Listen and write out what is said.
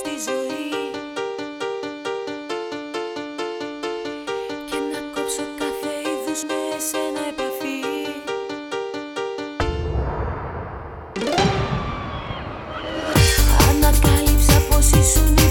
στη ζωή. Και να κόψω κάθε είδους με σένα επαφή. Ανακάλυψα πως ήσουν η